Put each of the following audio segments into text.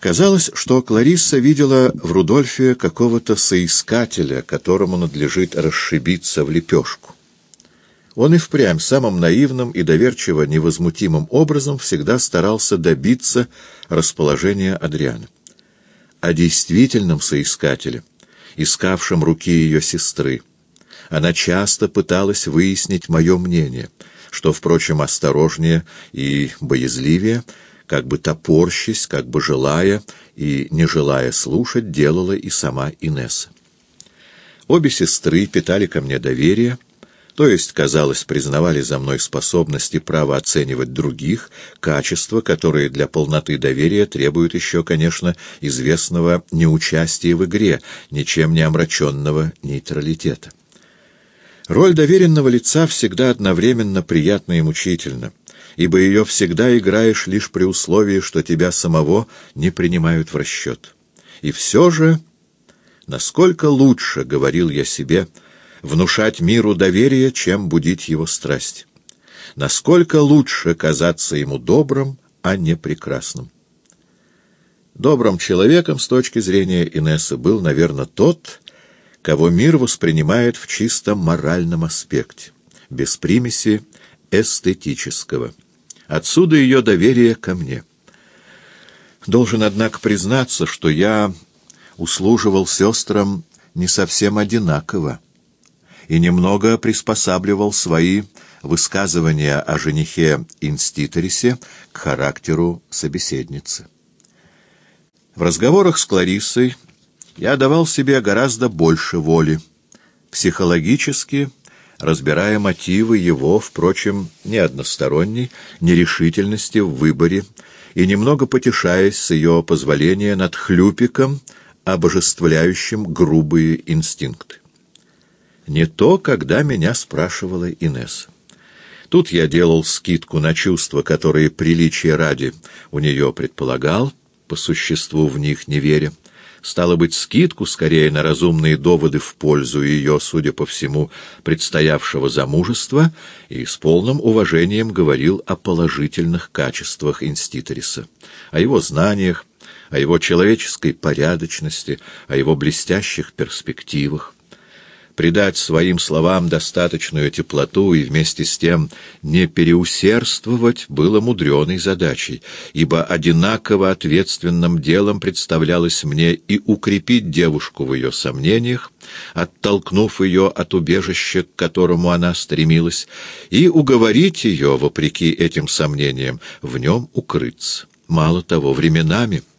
Казалось, что Кларисса видела в Рудольфе какого-то соискателя, которому надлежит расшибиться в лепешку. Он и впрямь самым наивным и доверчиво невозмутимым образом всегда старался добиться расположения Адриана. О действительном соискателе, искавшем руки ее сестры, она часто пыталась выяснить мое мнение, что, впрочем, осторожнее и боязливее, как бы топорщись, как бы желая и не желая слушать, делала и сама Инесса. Обе сестры питали ко мне доверие, то есть, казалось, признавали за мной способность и право оценивать других, качества, которые для полноты доверия требуют еще, конечно, известного неучастия в игре, ничем не омраченного нейтралитета. Роль доверенного лица всегда одновременно приятна и мучительна, ибо ее всегда играешь лишь при условии, что тебя самого не принимают в расчет. И все же, насколько лучше, — говорил я себе, — внушать миру доверие, чем будить его страсть. Насколько лучше казаться ему добрым, а не прекрасным. Добрым человеком с точки зрения Инессы был, наверное, тот, кого мир воспринимает в чисто моральном аспекте, без примеси эстетического. Отсюда ее доверие ко мне. Должен, однако, признаться, что я услуживал сестрам не совсем одинаково и немного приспосабливал свои высказывания о женихе Инститорисе к характеру собеседницы. В разговорах с Клариссой я давал себе гораздо больше воли. Психологически, разбирая мотивы его, впрочем, не односторонней, нерешительности в выборе, и немного потешаясь с ее позволения над хлюпиком, обожествляющим грубые инстинкты. Не то, когда меня спрашивала Инесса. Тут я делал скидку на чувства, которые приличия ради у нее предполагал, по существу в них не веря. Стало быть, скидку скорее на разумные доводы в пользу ее, судя по всему, предстоявшего замужества, и с полным уважением говорил о положительных качествах Инститориса, о его знаниях, о его человеческой порядочности, о его блестящих перспективах придать своим словам достаточную теплоту и вместе с тем не переусердствовать было мудреной задачей, ибо одинаково ответственным делом представлялось мне и укрепить девушку в ее сомнениях, оттолкнув ее от убежища, к которому она стремилась, и уговорить ее, вопреки этим сомнениям, в нем укрыться. Мало того, временами —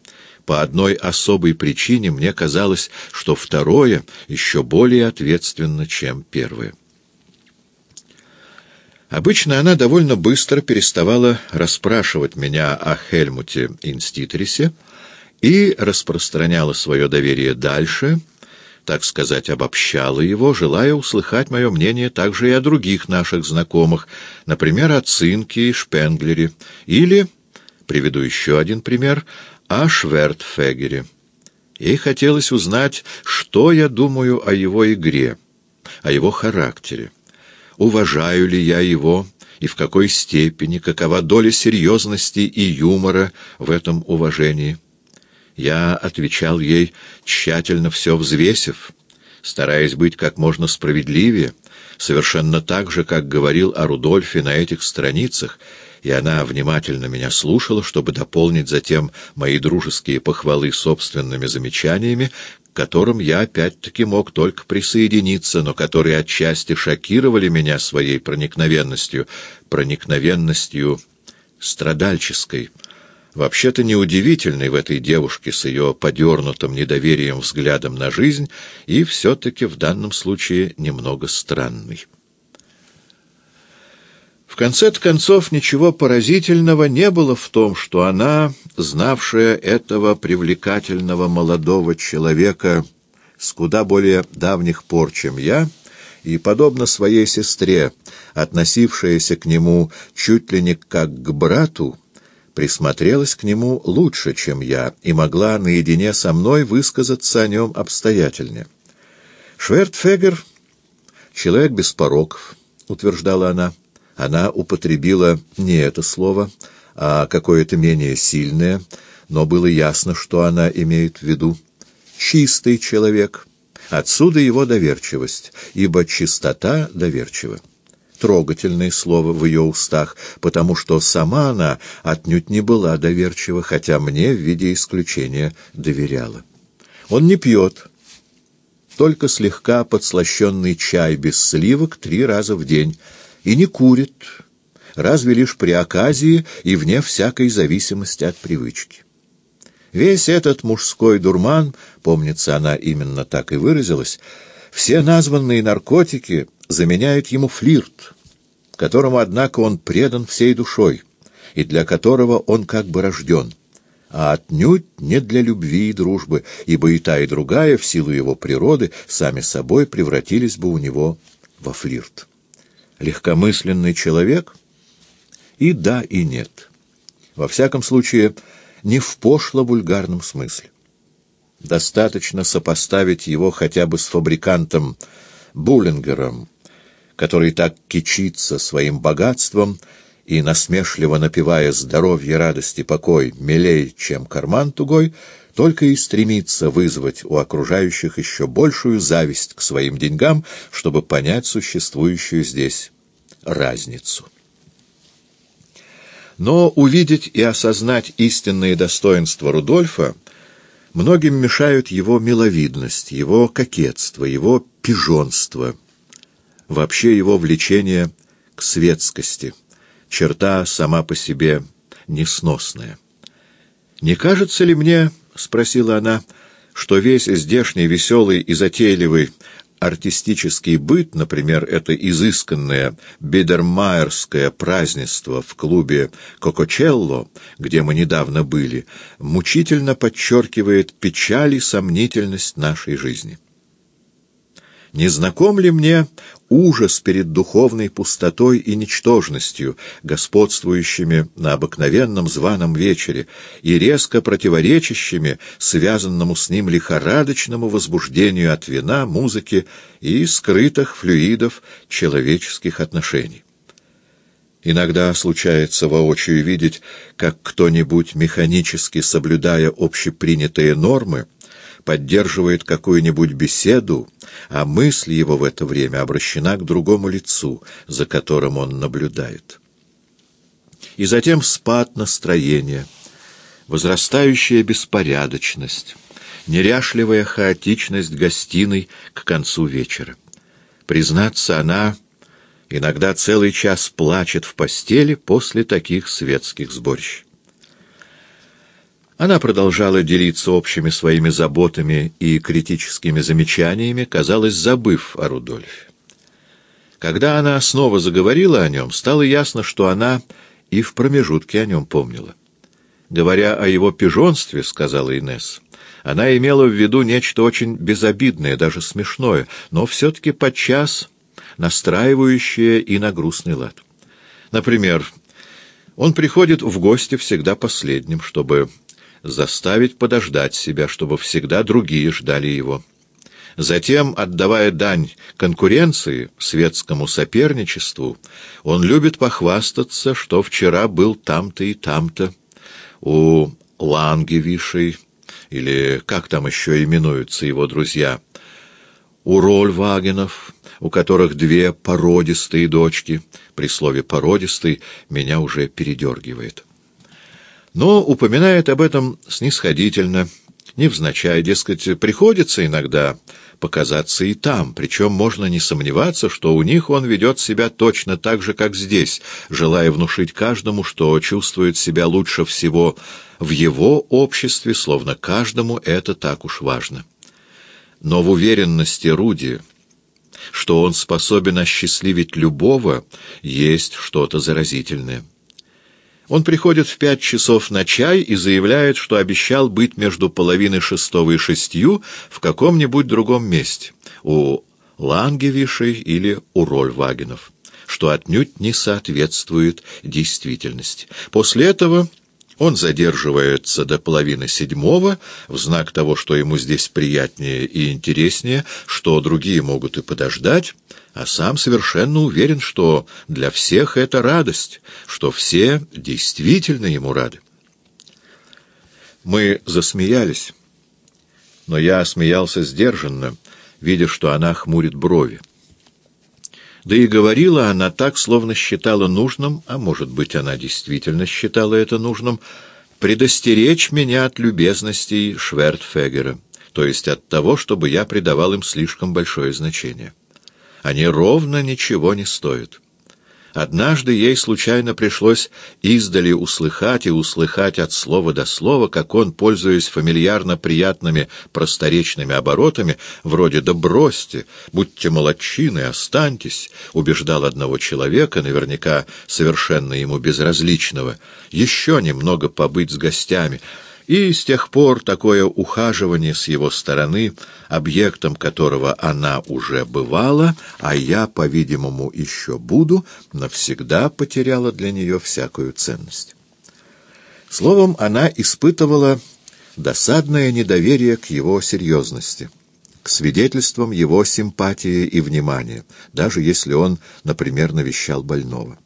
по одной особой причине мне казалось, что второе еще более ответственно, чем первое. Обычно она довольно быстро переставала расспрашивать меня о Хельмуте Инститерисе и распространяла свое доверие дальше, так сказать, обобщала его, желая услыхать мое мнение также и о других наших знакомых, например, о Цинке и Шпенглере, или, приведу еще один пример, о Швертфегере. Ей хотелось узнать, что я думаю о его игре, о его характере. Уважаю ли я его и в какой степени, какова доля серьезности и юмора в этом уважении. Я отвечал ей, тщательно все взвесив, стараясь быть как можно справедливее, совершенно так же, как говорил о Рудольфе на этих страницах, и она внимательно меня слушала, чтобы дополнить затем мои дружеские похвалы собственными замечаниями, к которым я опять-таки мог только присоединиться, но которые отчасти шокировали меня своей проникновенностью, проникновенностью страдальческой, вообще-то неудивительной в этой девушке с ее подернутым недоверием взглядом на жизнь и все-таки в данном случае немного странной. В конце концов, ничего поразительного не было в том, что она, знавшая этого привлекательного молодого человека с куда более давних пор, чем я, и, подобно своей сестре, относившаяся к нему чуть ли не как к брату, присмотрелась к нему лучше, чем я, и могла наедине со мной высказаться о нем обстоятельнее. «Швертфегер — человек без пороков», — утверждала она, — она употребила не это слово, а какое-то менее сильное, но было ясно, что она имеет в виду. Чистый человек. Отсюда его доверчивость, ибо чистота доверчива. Трогательное слово в ее устах, потому что сама она отнюдь не была доверчива, хотя мне в виде исключения доверяла. Он не пьет, только слегка подслащенный чай без сливок три раза в день, и не курит, разве лишь при оказии и вне всякой зависимости от привычки. Весь этот мужской дурман, помнится, она именно так и выразилась, все названные наркотики заменяют ему флирт, которому, однако, он предан всей душой, и для которого он как бы рожден, а отнюдь не для любви и дружбы, ибо и та, и другая, в силу его природы, сами собой превратились бы у него во флирт. Легкомысленный человек? И да, и нет. Во всяком случае, не в пошло-вульгарном смысле. Достаточно сопоставить его хотя бы с фабрикантом Буллингером, который так кичится своим богатством и, насмешливо напевая здоровье, радость и покой, милей, чем карман тугой, только и стремится вызвать у окружающих еще большую зависть к своим деньгам, чтобы понять существующую здесь разницу. Но увидеть и осознать истинные достоинства Рудольфа многим мешают его миловидность, его кокетство, его пижонство, вообще его влечение к светскости, черта сама по себе несносная. «Не кажется ли мне, — спросила она, — что весь здешний веселый и затейливый артистический быт, например, это изысканное бедермайерское празднество в клубе «Кокочелло», где мы недавно были, мучительно подчеркивает печаль и сомнительность нашей жизни. Не знаком ли мне ужас перед духовной пустотой и ничтожностью, господствующими на обыкновенном званом вечере, и резко противоречащими связанному с ним лихорадочному возбуждению от вина, музыки и скрытых флюидов человеческих отношений? Иногда случается воочию видеть, как кто-нибудь, механически соблюдая общепринятые нормы, поддерживает какую-нибудь беседу, а мысль его в это время обращена к другому лицу, за которым он наблюдает. И затем спад настроения, возрастающая беспорядочность, неряшливая хаотичность гостиной к концу вечера. Признаться, она иногда целый час плачет в постели после таких светских сборищ. Она продолжала делиться общими своими заботами и критическими замечаниями, казалось, забыв о Рудольфе. Когда она снова заговорила о нем, стало ясно, что она и в промежутке о нем помнила. Говоря о его пижонстве, сказала Инесс, она имела в виду нечто очень безобидное, даже смешное, но все-таки подчас настраивающее и на грустный лад. Например, он приходит в гости всегда последним, чтобы заставить подождать себя, чтобы всегда другие ждали его. Затем, отдавая дань конкуренции, светскому соперничеству, он любит похвастаться, что вчера был там-то и там-то, у Лангевишей, или как там еще именуются его друзья, у Рольвагенов, у которых две породистые дочки. При слове «породистый» меня уже передергивает но упоминает об этом снисходительно, невзначай, дескать, приходится иногда показаться и там, причем можно не сомневаться, что у них он ведет себя точно так же, как здесь, желая внушить каждому, что чувствует себя лучше всего в его обществе, словно каждому это так уж важно. Но в уверенности Руди, что он способен осчастливить любого, есть что-то заразительное. Он приходит в пять часов на чай и заявляет, что обещал быть между половиной шестого и шестью в каком-нибудь другом месте, у Лангевишей или у Рольвагенов, что отнюдь не соответствует действительности. После этого он задерживается до половины седьмого в знак того, что ему здесь приятнее и интереснее, что другие могут и подождать, а сам совершенно уверен, что для всех это радость, что все действительно ему рады. Мы засмеялись, но я смеялся сдержанно, видя, что она хмурит брови. Да и говорила она так, словно считала нужным, а может быть, она действительно считала это нужным, предостеречь меня от любезностей Швертфегера, то есть от того, чтобы я придавал им слишком большое значение. Они ровно ничего не стоят. Однажды ей случайно пришлось издали услыхать и услыхать от слова до слова, как он, пользуясь фамильярно приятными просторечными оборотами, вроде «да бросьте», «будьте молодчины, останьтесь», убеждал одного человека, наверняка совершенно ему безразличного, еще немного побыть с гостями — и с тех пор такое ухаживание с его стороны, объектом которого она уже бывала, а я, по-видимому, еще буду, навсегда потеряла для нее всякую ценность. Словом, она испытывала досадное недоверие к его серьезности, к свидетельствам его симпатии и внимания, даже если он, например, навещал больного.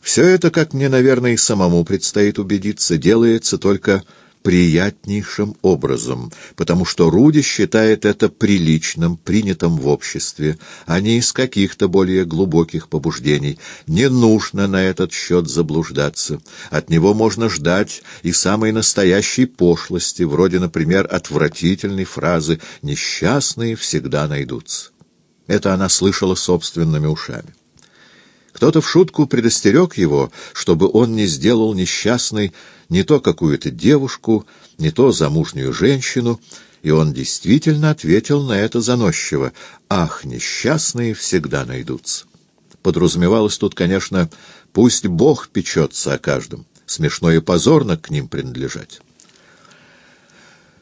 Все это, как мне, наверное, и самому предстоит убедиться, делается только приятнейшим образом, потому что Руди считает это приличным, принятым в обществе, а не из каких-то более глубоких побуждений. Не нужно на этот счет заблуждаться. От него можно ждать и самой настоящей пошлости, вроде, например, отвратительной фразы «несчастные всегда найдутся». Это она слышала собственными ушами. Кто-то в шутку предостерег его, чтобы он не сделал несчастной не то какую-то девушку, не то замужнюю женщину, и он действительно ответил на это заносчиво. «Ах, несчастные всегда найдутся». Подразумевалось тут, конечно, пусть Бог печется о каждом, смешно и позорно к ним принадлежать.